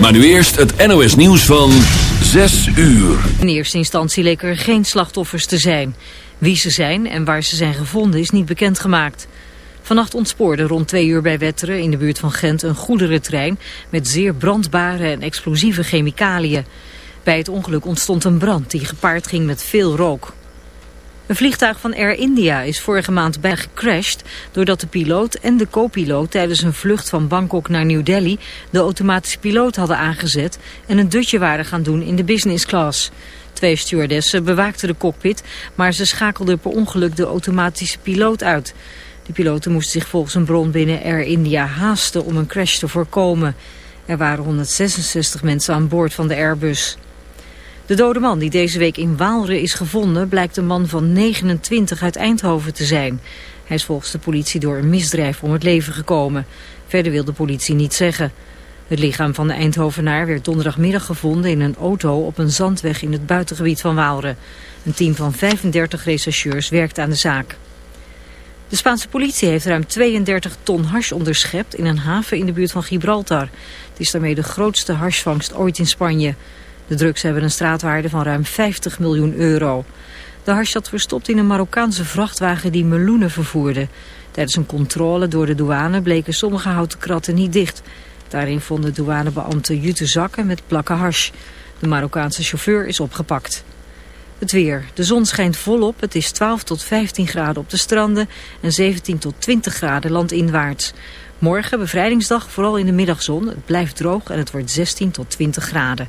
Maar nu eerst het NOS nieuws van 6 uur. In eerste instantie leek er geen slachtoffers te zijn. Wie ze zijn en waar ze zijn gevonden is niet bekendgemaakt. Vannacht ontspoorde rond twee uur bij Wetteren in de buurt van Gent een goederentrein met zeer brandbare en explosieve chemicaliën. Bij het ongeluk ontstond een brand die gepaard ging met veel rook. Een vliegtuig van Air India is vorige maand bij gecrashed doordat de piloot en de co-piloot tijdens een vlucht van Bangkok naar New Delhi de automatische piloot hadden aangezet en een dutje waren gaan doen in de business class. Twee stewardessen bewaakten de cockpit, maar ze schakelden per ongeluk de automatische piloot uit. De piloten moesten zich volgens een bron binnen Air India haasten om een crash te voorkomen. Er waren 166 mensen aan boord van de Airbus. De dode man die deze week in Waalre is gevonden blijkt een man van 29 uit Eindhoven te zijn. Hij is volgens de politie door een misdrijf om het leven gekomen. Verder wil de politie niet zeggen. Het lichaam van de Eindhovenaar werd donderdagmiddag gevonden in een auto op een zandweg in het buitengebied van Waalre. Een team van 35 rechercheurs werkt aan de zaak. De Spaanse politie heeft ruim 32 ton hars onderschept in een haven in de buurt van Gibraltar. Het is daarmee de grootste harsvangst ooit in Spanje. De drugs hebben een straatwaarde van ruim 50 miljoen euro. De hars zat verstopt in een Marokkaanse vrachtwagen die meloenen vervoerde. Tijdens een controle door de douane bleken sommige houten kratten niet dicht. Daarin vonden douanebeambten jute zakken met plakken hars. De Marokkaanse chauffeur is opgepakt. Het weer. De zon schijnt volop. Het is 12 tot 15 graden op de stranden en 17 tot 20 graden landinwaarts. Morgen, bevrijdingsdag, vooral in de middagzon. Het blijft droog en het wordt 16 tot 20 graden.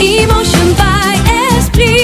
Emotion by Esprit.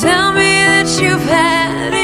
Tell me that you've had it.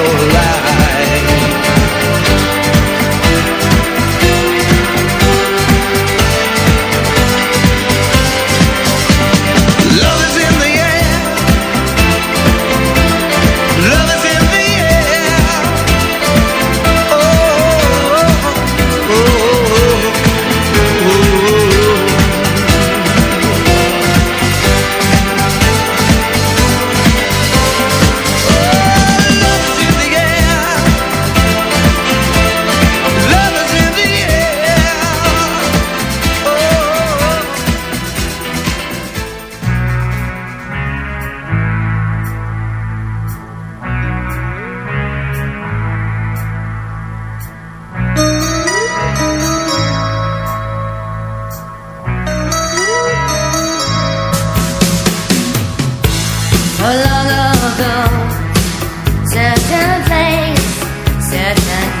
Certain place,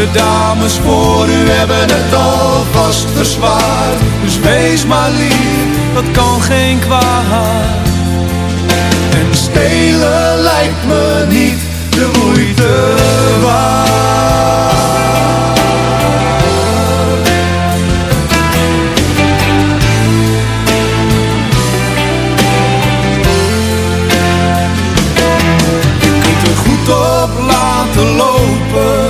De dames voor u hebben het alvast verzwaard. Dus wees maar lief, dat kan geen kwaad. En stelen lijkt me niet de moeite waard. Je kunt er goed op laten lopen,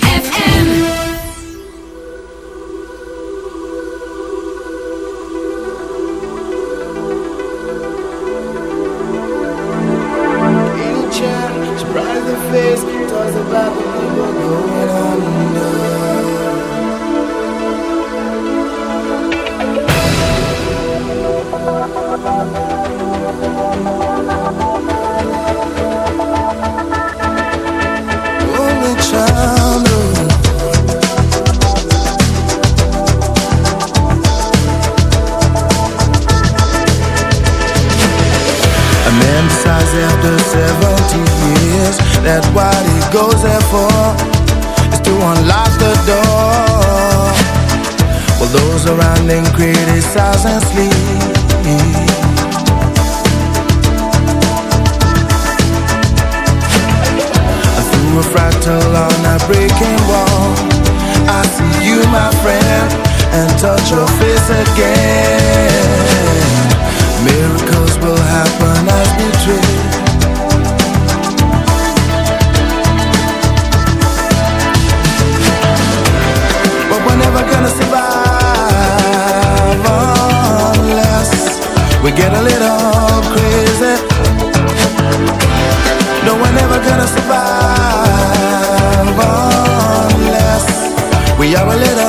70 years That's what he goes there for Is to unlock the door. While those around him criticize and sleep. And Through a fractal on a breaking wall. I see you my friend And touch your face again. Miracles will happen as we dream never gonna survive unless we get a little crazy. No, we're never gonna survive unless we are a little.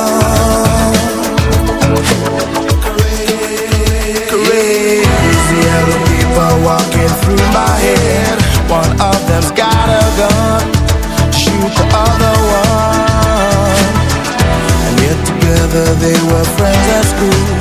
they were friends at school.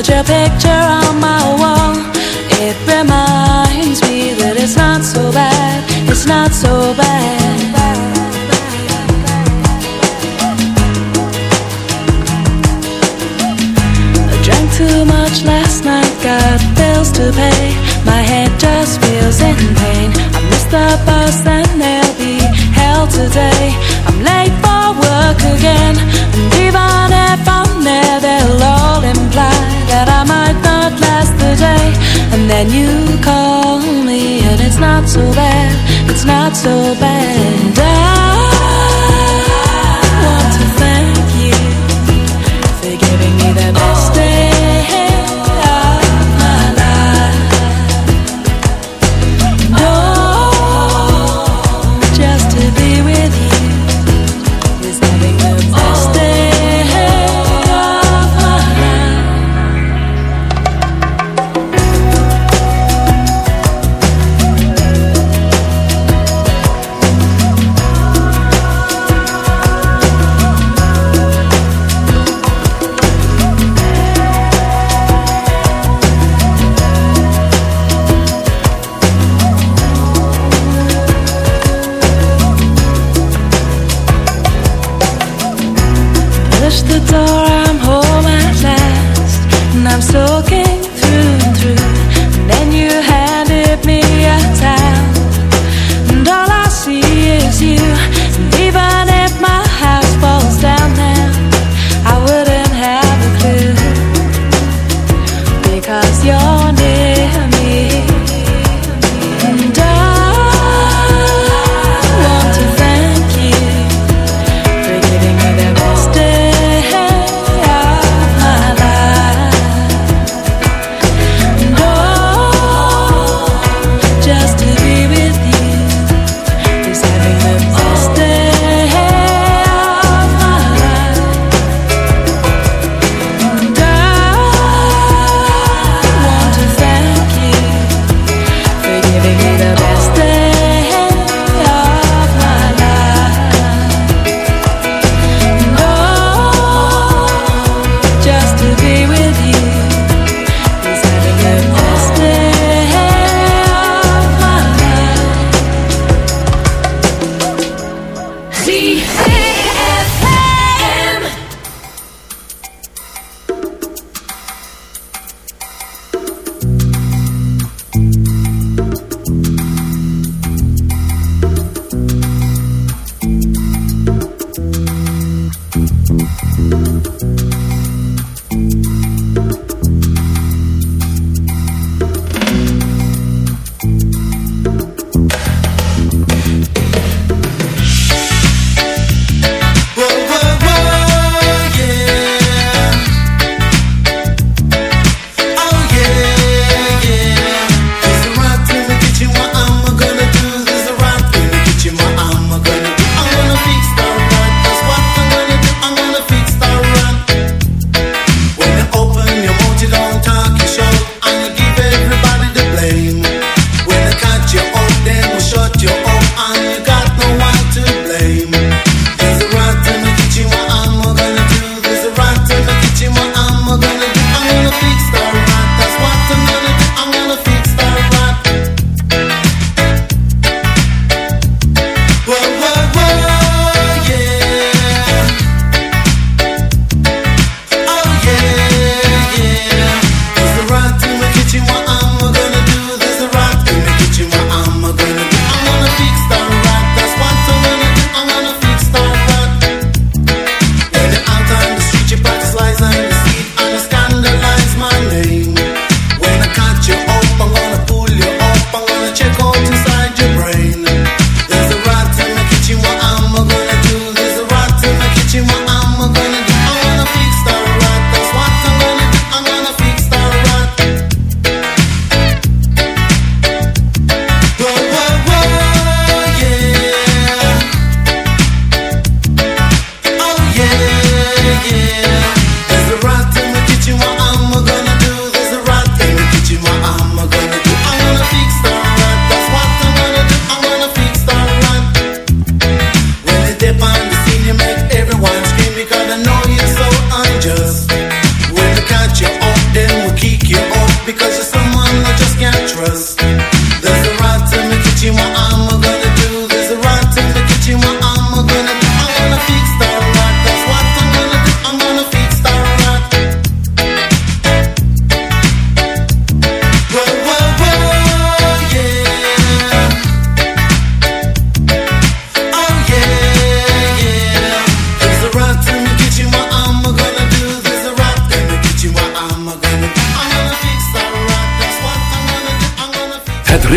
But your picture on my wall, it reminds me that it's not so bad. It's not so bad. I drank too much last night, got bills to pay. My head just feels in pain. I missed the bus and there'll be hell today. Then you call me, and it's not so bad. It's not so bad.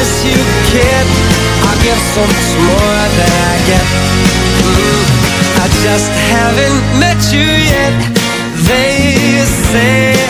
I you, kid, I'll give so much more than I get. Mm. I just haven't met you yet. They say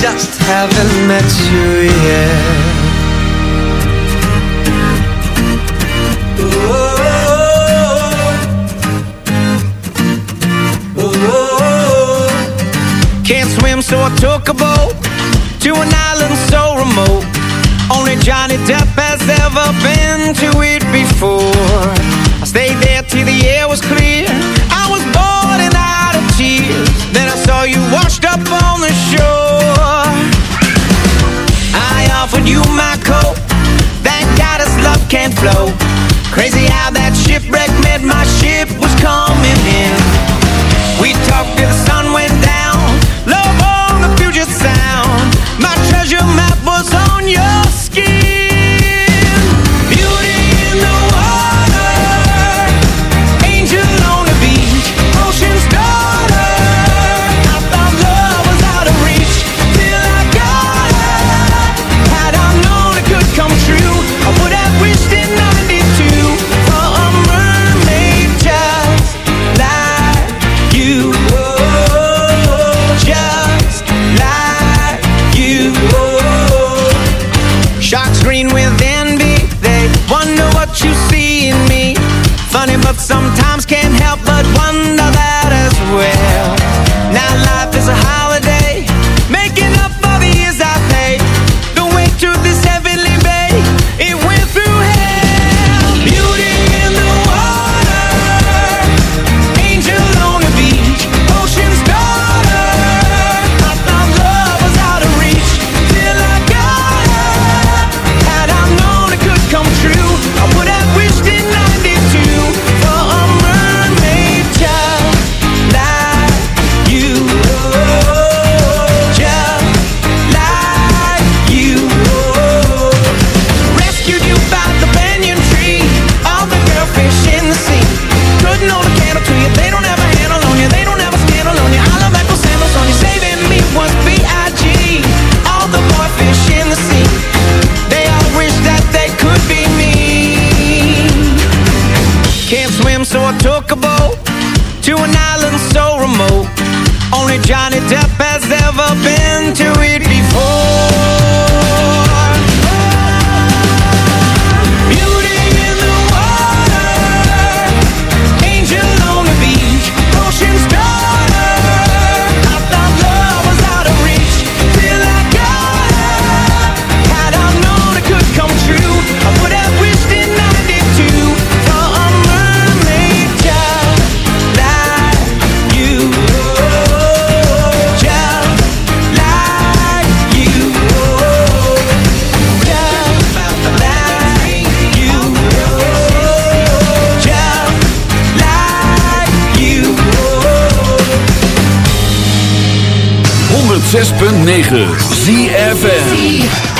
Just haven't met you yet. Oh. Can't swim, so I took a boat to an island so remote. Only Johnny Depp has ever been to it before. I stayed there till the air was clear. I was bored and out of tears. Then I saw you washed up on the shore. Offered you my coat. Thank God his love can't flow. Crazy how that shipwreck meant my ship was coming in. We talked till the sun went down. Love on the Puget Sound. My treasure map was on your skin. but sometimes can't 106.9 ZFN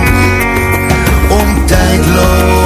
glow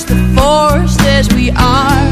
the forest as we are.